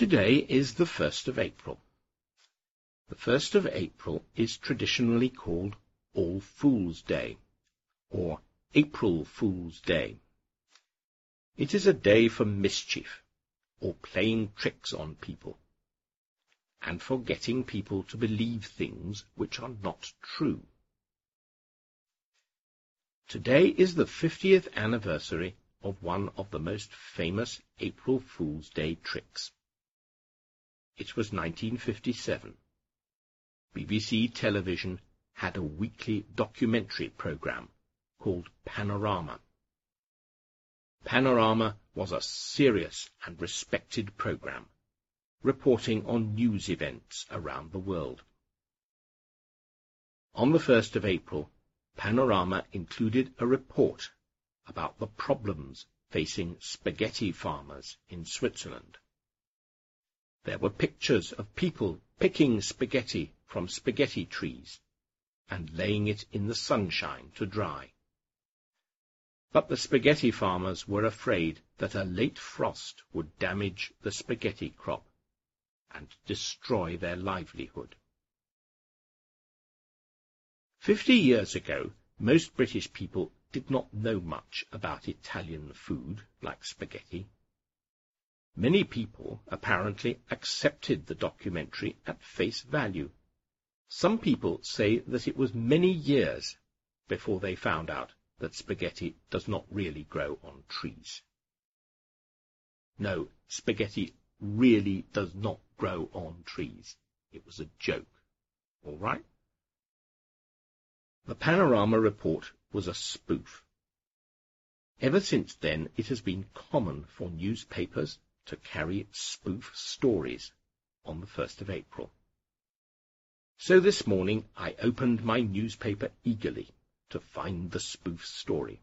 Today is the 1st of April. The 1st of April is traditionally called All Fool's Day, or April Fool's Day. It is a day for mischief, or playing tricks on people, and for getting people to believe things which are not true. Today is the 50th anniversary of one of the most famous April Fool's Day tricks. It was 1957. BBC television had a weekly documentary programme called Panorama. Panorama was a serious and respected programme, reporting on news events around the world. On the 1st of April, Panorama included a report about the problems facing spaghetti farmers in Switzerland. There were pictures of people picking spaghetti from spaghetti trees and laying it in the sunshine to dry. But the spaghetti farmers were afraid that a late frost would damage the spaghetti crop and destroy their livelihood. Fifty years ago, most British people did not know much about Italian food like spaghetti. Many people apparently accepted the documentary at face value. Some people say that it was many years before they found out that spaghetti does not really grow on trees. No, spaghetti really does not grow on trees. It was a joke. All right? The Panorama report was a spoof. Ever since then, it has been common for newspapers to carry spoof stories on the 1st of April. So this morning I opened my newspaper eagerly to find the spoof story.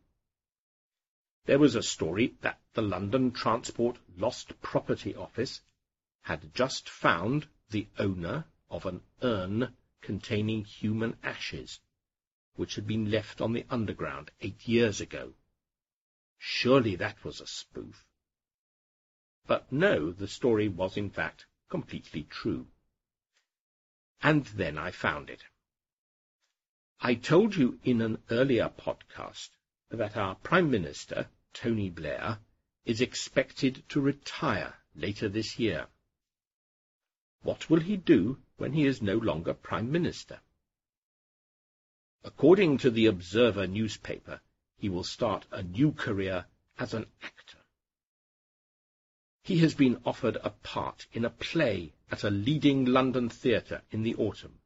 There was a story that the London Transport Lost Property Office had just found the owner of an urn containing human ashes, which had been left on the underground eight years ago. Surely that was a spoof. But no, the story was in fact completely true. And then I found it. I told you in an earlier podcast that our Prime Minister, Tony Blair, is expected to retire later this year. What will he do when he is no longer Prime Minister? According to the Observer newspaper, he will start a new career as an actor. He has been offered a part in a play at a leading London theatre in the autumn.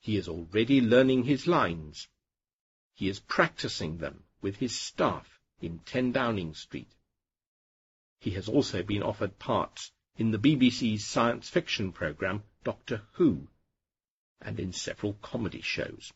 He is already learning his lines. He is practicing them with his staff in 10 Downing Street. He has also been offered parts in the BBC's science fiction programme Doctor Who, and in several comedy shows.